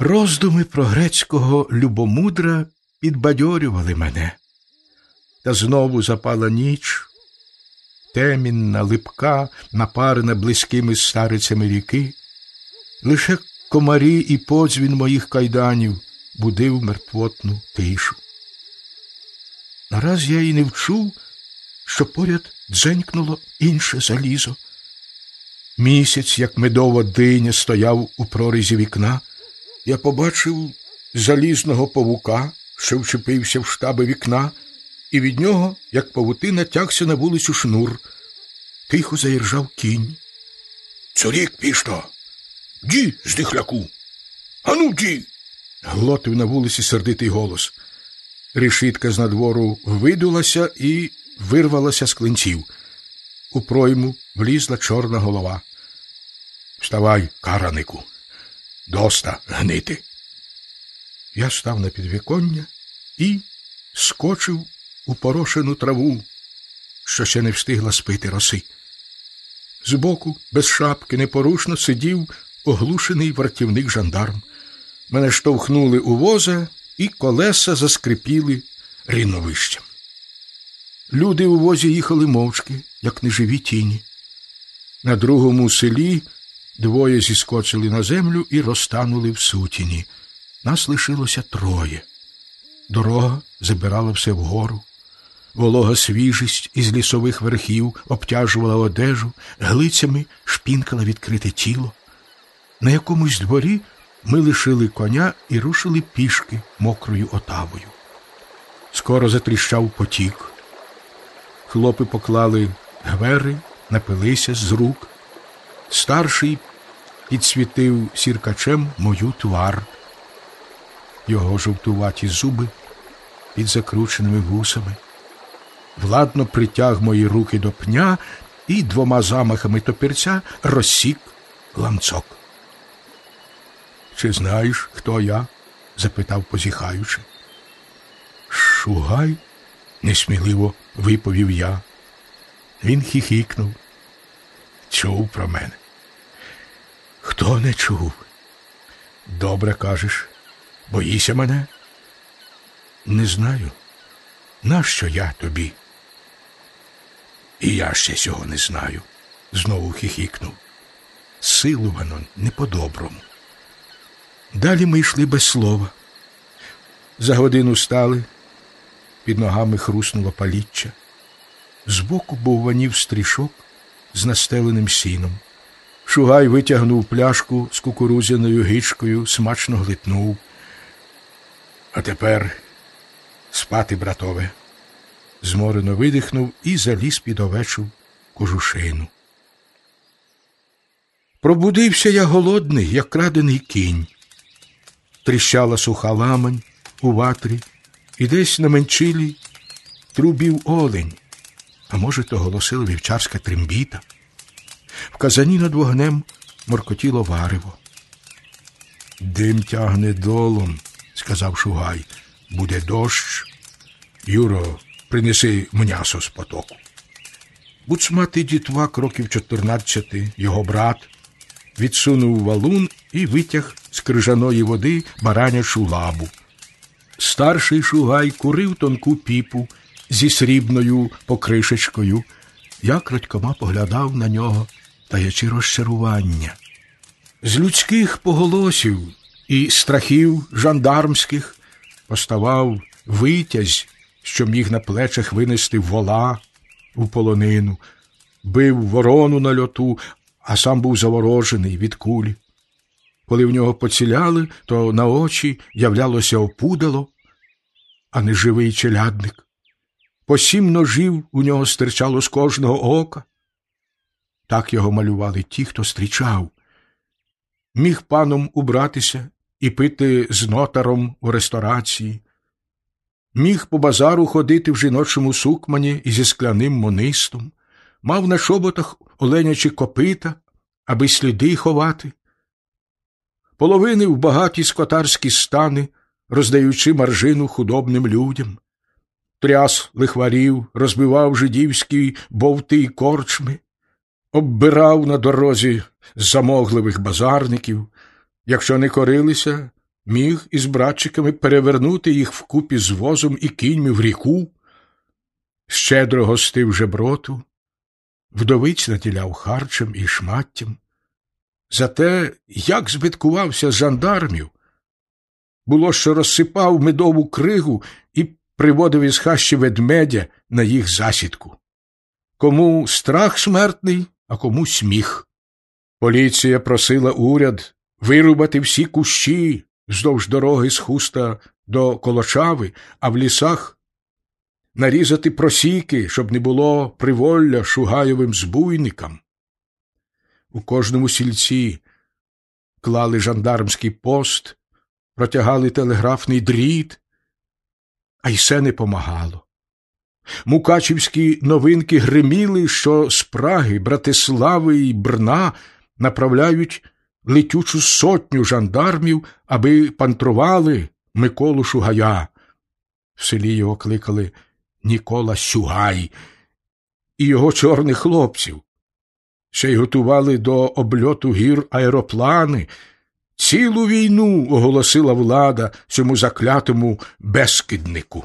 Роздуми про грецького любомудра підбадьорювали мене, та знову запала ніч, темінна, липка, напарена близькими старицями ріки, лише комарі і подзвін моїх кайданів будив мертвотну тишу. Нараз я й не вчув, що поряд дзенькнуло інше залізо. Місяць, як медова диня, стояв у прорізі вікна. Я побачив залізного павука, що вчепився в штаби вікна, і від нього, як павутина, тягся на вулицю шнур. Тихо заіржав кінь. Цорік пішто. Ді, здихляку. Ану, ді. глотив на вулиці сердитий голос. Рішітка з надвору видулася і вирвалася з клинців. У пройму влізла чорна голова. Вставай, каранику, доста гнити. Я став на підвіконня і скочив у порошену траву, що ще не встигла спити роси. Збоку, без шапки, непорушно сидів оглушений вартівник жандарм. Мене штовхнули у воза, і колеса заскрипіли ріновищем. Люди у возі їхали мовчки, як неживі тіні. На другому селі двоє зіскочили на землю і розтанули в сутіні. Нас лишилося троє. Дорога забирала все вгору. Волога свіжість із лісових верхів обтяжувала одежу, глицями шпінкала відкрите тіло. На якомусь дворі ми лишили коня і рушили пішки мокрою отавою. Скоро затріщав потік. Хлопи поклали гвери, напилися з рук. Старший підсвітив сіркачем мою твар. Його жовтуваті зуби під закрученими вусами. Владно притяг мої руки до пня і двома замахами топірця розсік ланцок. Чи знаєш, хто я? запитав, позіхаючи. Шугай, несміливо виповів я. Він хіхікнув. Чув про мене. Хто не чув? Добре кажеш, боїся мене? Не знаю. Нащо я тобі? І я ще цього не знаю, знову хихікнув. Силувано, не по-доброму. Далі ми йшли без слова. За годину стали, під ногами хруснуло паліччя. Збоку був ванів стрішок з настеленим сіном. Шугай витягнув пляшку з кукурузяною гичкою, смачно глитнув. А тепер спати, братове. Зморено видихнув і заліз під овечу кожушину. Пробудився я голодний, як крадений кінь. Тріщала суха ламань у ватрі, і десь на менчилі трубів олень, а може, то голосила вівчарська трембіта. В казані над вогнем моркотіло варево. Дим тягне долом, сказав Шугай. Буде дощ. Юро, принеси м'ясо з потоку. Буцматий дітвак років чотирнадцяти, його брат, відсунув валун і витяг з крижаної води баранячу лабу. Старший шугай курив тонку піпу зі срібною покришечкою. Я крадькома поглядав на нього, таячи розчарування. З людських поголосів і страхів жандармських поставав витязь, що міг на плечах винести вола у полонину, бив ворону на льоту, а сам був заворожений від кулі. Коли в нього поціляли, то на очі являлося опудало, а не живий челядник. По сім ножів у нього стирчало з кожного ока. Так його малювали ті, хто стрічав. Міг паном убратися і пити з нотаром у ресторації, міг по базару ходити в жіночому сукмані і зі скляним монистом, мав на шоботах оленячі копита, аби сліди ховати. Половинив багаті скотарські стани, роздаючи маржину худобним людям, тряс лихварів, розбивав жидівські бовти й корчми, оббирав на дорозі замогливих базарників, якщо не корилися, міг із братчиками перевернути їх вкупі з возом і кіньми в ріку, щедро гостив жеброту, вдовиць наділяв харчем і шматтям. За те, як збиткувався жандармів, було, що розсипав медову кригу і приводив із хащі ведмедя на їх засідку. Кому страх смертний, а кому сміх. Поліція просила уряд вирубати всі кущі вздовж дороги з хуста до Колочави, а в лісах нарізати просіки, щоб не було приволля шугайовим збуйникам. У кожному сільці клали жандармський пост, протягали телеграфний дріт, а й все не помагало. Мукачівські новинки гриміли, що з Праги, Братислави і Брна направляють летючу сотню жандармів, аби пантрували Миколу Шугая. В селі його кликали Нікола Сюгай і його чорних хлопців. Ще й готували до обльоту гір аероплани. Цілу війну оголосила влада цьому заклятому безкиднику.